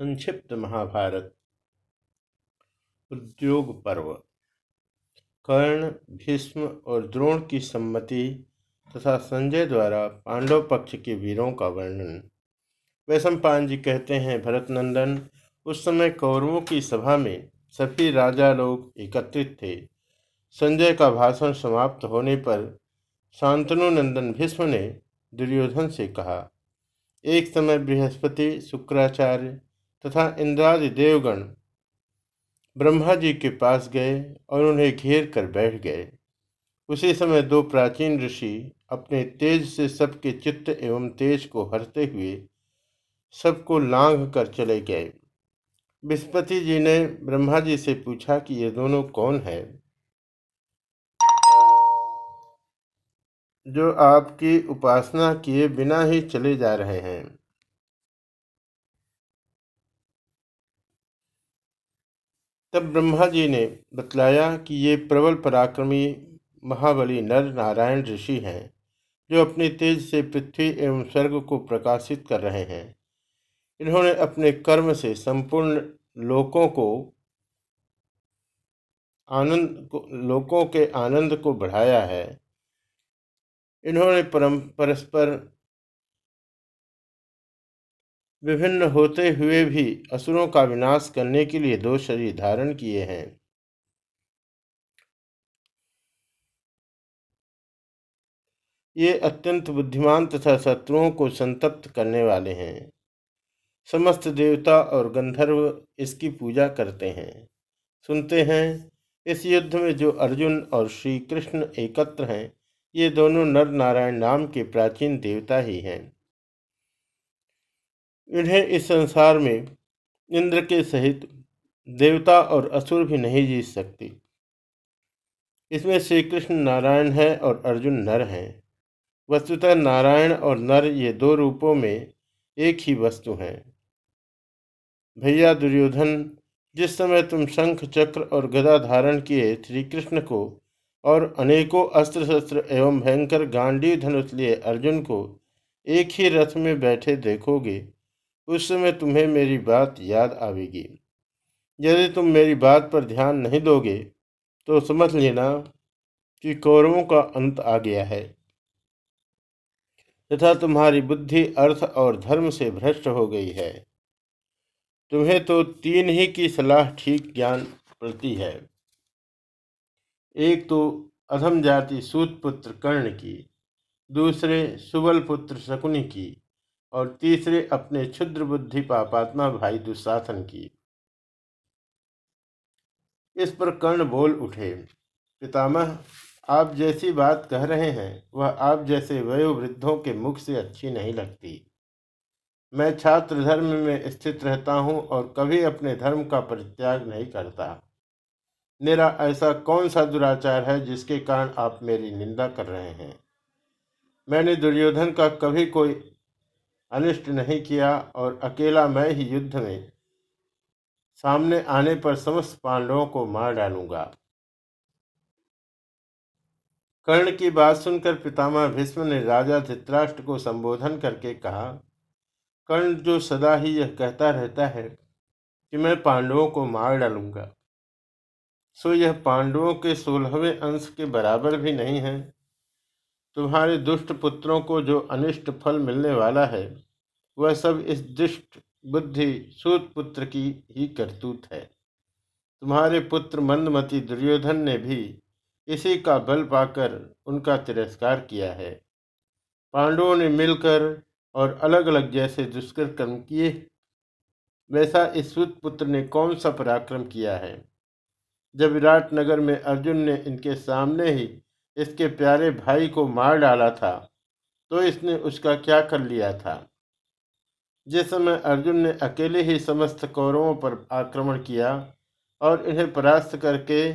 संक्षिप्त महाभारत, उद्योग पर्व। कर्ण, भीष्म और द्रोण की सम्मति तथा संजय द्वारा पांडव पक्ष के वीरों का वर्णन। वैशंपान जी कहते हैं भरत नंदन उस समय कौरवों की सभा में सभी राजा लोग एकत्रित थे। संजय का भाषण समाप्त होने पर शांतनु नंदन भीष्म ने दुर्योधन से कहा, एक समय बृहस्पति, शुक्राचार्य तथा इंद्रादि देवगण ब्रह्मा जी के पास गए और उन्हें घेर कर बैठ गए। उसी समय दो प्राचीन ऋषि अपने तेज से सबके चित्त एवं तेज को हरते हुए सबको लांघ कर चले गए। बृहस्पति जी ने ब्रह्मा जी से पूछा कि ये दोनों कौन है? जो आपकी उपासना किए बिना ही चले जा रहे हैं। तब ब्रह्मा जी ने बतलाया कि ये प्रबल पराक्रमी महाबली नर नारायण ऋषि हैं, जो अपने तेज से पृथ्वी एवं स्वर्ग को प्रकाशित कर रहे हैं। इन्होंने अपने कर्म से संपूर्ण लोकों को आनंद को, लोकों के आनंद को बढ़ाया है। इन्होंने परम, परस्पर विभिन्न होते हुए भी असुरों का विनाश करने के लिए दो शरीर धारण किए हैं। ये अत्यंत बुद्धिमान तथा शत्रुओं को संतप्त करने वाले हैं। समस्त देवता और गंधर्व इसकी पूजा करते हैं। सुनते हैं, इस युद्ध में जो अर्जुन और श्री कृष्ण एकत्र हैं, ये दोनों नर नारायण नाम के प्राचीन देवता ही हैं। इन्हें इस संसार में इंद्र के सहित देवता और असुर भी नहीं जीत सकती। इसमें श्री कृष्ण नारायण है और अर्जुन नर हैं। वस्तुतः नारायण और नर ये दो रूपों में एक ही वस्तु हैं। भैया दुर्योधन, जिस समय तुम शंख, चक्र और गदा धारण किए श्री कृष्ण को और अनेकों अस्त्र शस्त्र एवं भयंकर गांडी धनुष लिए अर्जुन को एक ही रथ में बैठे देखोगे उस समय तुम्हें मेरी बात याद आवेगी। यदि तुम मेरी बात पर ध्यान नहीं दोगे तो समझ लेना कि कौरवों का अंत आ गया है। तथा तुम्हारी बुद्धि अर्थ और धर्म से भ्रष्ट हो गई है। तुम्हें तो तीन ही की सलाह ठीक ज्ञान पड़ती है। एक तो अधम जाति सूत पुत्र कर्ण की, दूसरे सुबल पुत्र शकुनी की और तीसरे, अपने क्षुद्र बुद्धि पापात्मा भाई दुशासन की। इस पर कर्ण बोल उठे, पितामह, आप जैसी बात कह रहे हैं, वह आप जैसे वयोवृद्धों के मुख से अच्छी नहीं लगती। मैं छात्र धर्म में स्थित रहता हूँ और कभी अपने धर्म का परित्याग नहीं करता। मेरा ऐसा कौन सा दुराचार है जिसके कारण आप मेरी निंदा कर रहे हैं? मैंने दुर्योधन का कभी कोई अनिष्ट नहीं किया और अकेला मैं ही युद्ध में सामने आने पर समस्त पांडवों को मार डालूँगा। कर्ण की बात सुनकर पितामह भीष्म ने राजा धित्राष्ट्र को संबोधन करके कहा, कर्ण जो सदा ही यह कहता रहता है कि मैं पांडवों को मार डालूँगा, सो यह पांडवों के सोलहवें अंश के बराबर भी नहीं है। तुम्हारे दुष्ट पुत्रों को जो अनिष्ट फल मिलने वाला है, वह सब इस दुष्ट बुद्धि सूत पुत्र की ही करतूत है। तुम्हारे पुत्र मंदमती दुर्योधन ने भी इसी का बल पाकर उनका तिरस्कार किया है। पांडवों ने मिलकर और अलग अलग जैसे दुष्कर कर्म किए। वैसा इस सूत पुत्र ने कौन सा पराक्रम किया है? जब विराट नगर में अर्जुन ने इनके सामने ही इसके प्यारे भाई को मार डाला था तो इसने उसका क्या कर लिया था? जिस समय अर्जुन ने अकेले ही समस्त कौरवों पर आक्रमण किया और इन्हें परास्त करके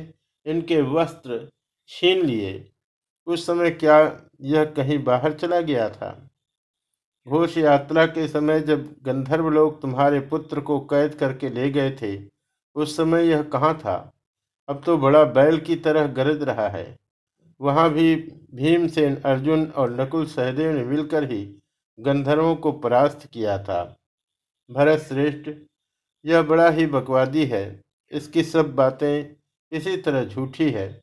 इनके वस्त्र छीन लिए, उस समय क्या यह कहीं बाहर चला गया था? घोष यात्रा के समय जब गंधर्व लोग तुम्हारे पुत्र को कैद करके ले गए थे, उस समय यह कहाँ था? अब तो बड़ा बैल की तरह गरज रहा है। वहाँ भी भीमसेन, अर्जुन और नकुल सहदेव ने मिलकर ही गंधर्वों को परास्त किया था। भरत श्रेष्ठ, यह बड़ा ही बकवादी है। इसकी सब बातें इसी तरह झूठी है।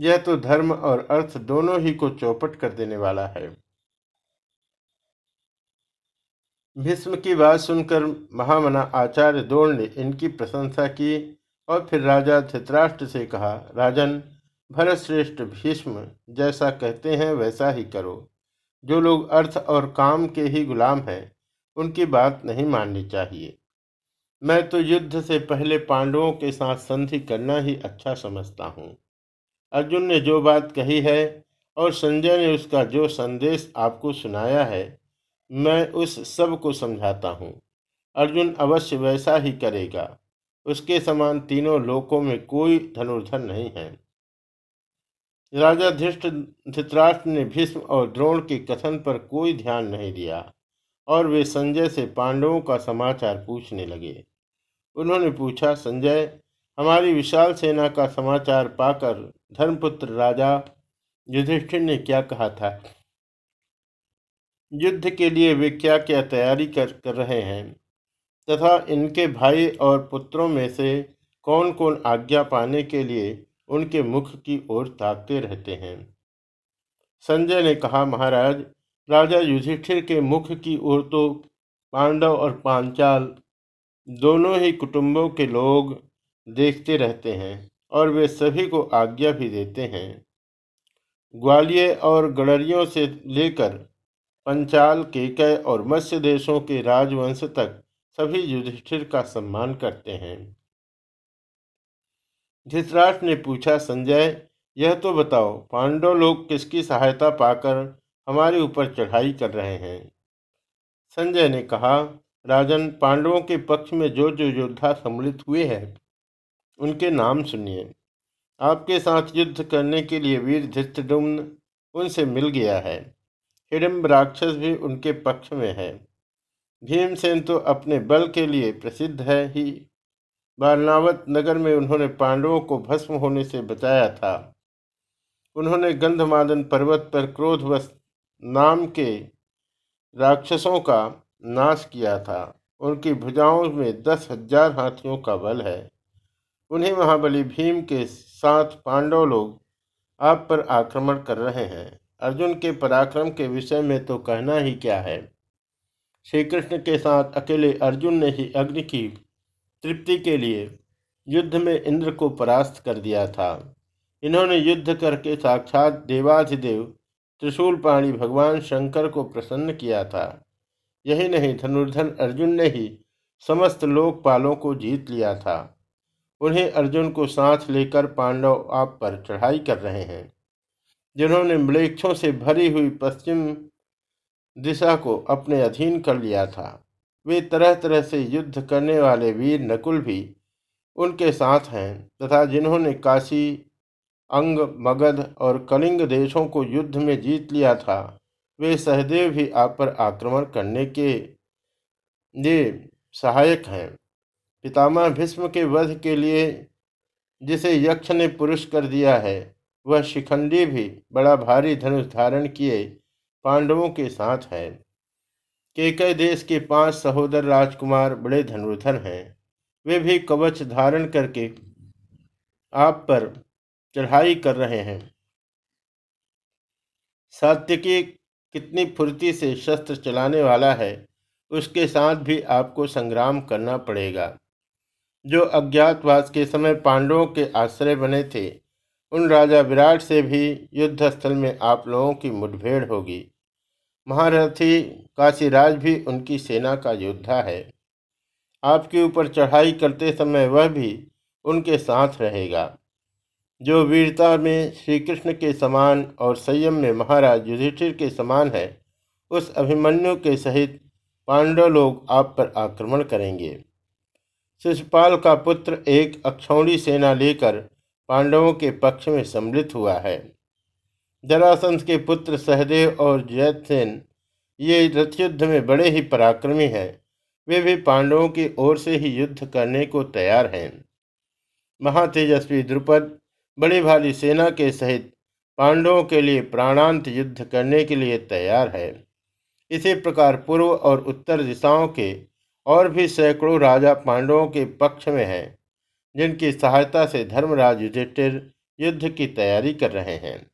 यह तो धर्म और अर्थ दोनों ही को चौपट कर देने वाला है। भीष्म की बात सुनकर महामना आचार्य द्रोण ने इनकी प्रशंसा की और फिर राजा धृतराष्ट्र से कहा, राजन भरत श्रेष्ठ भीष्म जैसा कहते हैं, वैसा ही करो। जो लोग अर्थ और काम के ही गुलाम हैं, उनकी बात नहीं माननी चाहिए। मैं तो युद्ध से पहले पांडवों के साथ संधि करना ही अच्छा समझता हूँ। अर्जुन ने जो बात कही है, और संजय ने उसका जो संदेश आपको सुनाया है, मैं उस सबको समझाता हूँ। अर्जुन अवश्य वैसा ही करेगा। उसके समान तीनों लोकों में कोई धनुर्धर नहीं है। राजा धृष्ट धृतराष्ट्र ने भीष्म और द्रोण के कथन पर कोई ध्यान नहीं दिया, और वे संजय से पांडवों का समाचार पूछने लगे। उन्होंने पूछा, संजय, हमारी विशाल सेना का समाचार पाकर धर्मपुत्र राजा युधिष्ठिर ने क्या कहा था? युद्ध के लिए वे क्या क्या तैयारी कर कर रहे हैं? तथा इनके भाई और पुत्रों में से कौन कौन आज्ञा पाने के लिए उनके मुख की ओर ताकते रहते हैं। संजय ने कहा, महाराज, राजा युधिष्ठिर के मुख की ओर तो पांडव और पांचाल दोनों ही कुटुंबों के लोग देखते रहते हैं और वे सभी को आज्ञा भी देते हैं। ग्वालियर और गड़रियों से लेकर पंचाल, केकय और मत्स्य देशों के राजवंश तक सभी युधिष्ठिर का सम्मान करते हैं। धृतराष्ट्र ने पूछा, संजय, यह तो बताओ, पांडव लोग किसकी सहायता पाकर हमारे ऊपर चढ़ाई कर रहे हैं? संजय ने कहा, राजन, पांडवों के पक्ष में जो जो योद्धा सम्मिलित हुए हैं, उनके नाम सुनिए। आपके साथ युद्ध करने के लिए वीर धृष्टुम्न उनसे मिल गया है। हिडम्ब राक्षस भी उनके पक्ष में है। भीमसेन तो अपने बल के लिए प्रसिद्ध है ही। बारनावत नगर में उन्होंने पांडवों को भस्म होने से बचाया था। उन्होंने गंधमादन पर्वत पर क्रोधवश नाम के राक्षसों का नाश किया था। उनकी भुजाओं में दस हज़ार हाथियों का बल है। उन्हें महाबली भीम के साथ पांडव लोग आप पर आक्रमण कर रहे हैं। अर्जुन के पराक्रम के विषय में तो कहना ही क्या है? श्री कृष्ण के साथ अकेले अर्जुन ने ही अग्नि की तृप्ति के लिए युद्ध में इंद्र को परास्त कर दिया था। इन्होंने युद्ध करके साक्षात देवाधिदेव त्रिशूल पाणी भगवान शंकर को प्रसन्न किया था। यही नहीं, धनुर्धन अर्जुन ने ही समस्त लोकपालों को जीत लिया था। उन्हें अर्जुन को साथ लेकर पांडव आप पर चढ़ाई कर रहे हैं। जिन्होंने मलेक्षों से भरी हुई पश्चिम दिशा को अपने अधीन कर लिया था। वे तरह तरह से युद्ध करने वाले वीर नकुल भी उनके साथ हैं तथा जिन्होंने काशी, अंग, मगध और कलिंग देशों को युद्ध में जीत लिया था, वे सहदेव भी आप पर आक्रमण करने के लिए सहायक हैं। पितामह भीष्म के वध के लिए जिसे यक्ष ने पुरुष कर दिया है, वह शिखंडी भी बड़ा भारी धनुष धारण किए पांडवों के साथ है। केकय देश के पाँच सहोदर राजकुमार बड़े धनुर्धर हैं। वे भी कवच धारण करके आप पर चढ़ाई कर रहे हैं। सात्यकी कितनी फुर्ती से शस्त्र चलाने वाला है, उसके साथ भी आपको संग्राम करना पड़ेगा। जो अज्ञातवास के समय पांडवों के आश्रय बने थे, उन राजा विराट से भी युद्धस्थल में आप लोगों की मुठभेड़ होगी। महारथी काशीराज भी उनकी सेना का योद्धा है। आपके ऊपर चढ़ाई करते समय वह भी उनके साथ रहेगा। जो वीरता में श्री कृष्ण के समान और संयम में महाराज युधिष्ठिर के समान है, उस अभिमन्यु के सहित पांडव लोग आप पर आक्रमण करेंगे। शिशुपाल का पुत्र एक अक्षौणी सेना लेकर पांडवों के पक्ष में सम्मिलित हुआ है। जरासंध के पुत्र सहदेव और जयसेन ये रथयुद्ध में बड़े ही पराक्रमी हैं। वे भी पांडवों की ओर से ही युद्ध करने को तैयार हैं। महातेजस्वी द्रुपद, बड़ी भारी सेना के सहित पांडवों के लिए प्राणांत युद्ध करने के लिए तैयार है। इसी प्रकार पूर्व और उत्तर दिशाओं के और भी सैकड़ों राजा पांडवों के पक्ष में हैं, जिनकी सहायता से धर्मराज युधिष्ठिर युद्ध की तैयारी कर रहे हैं।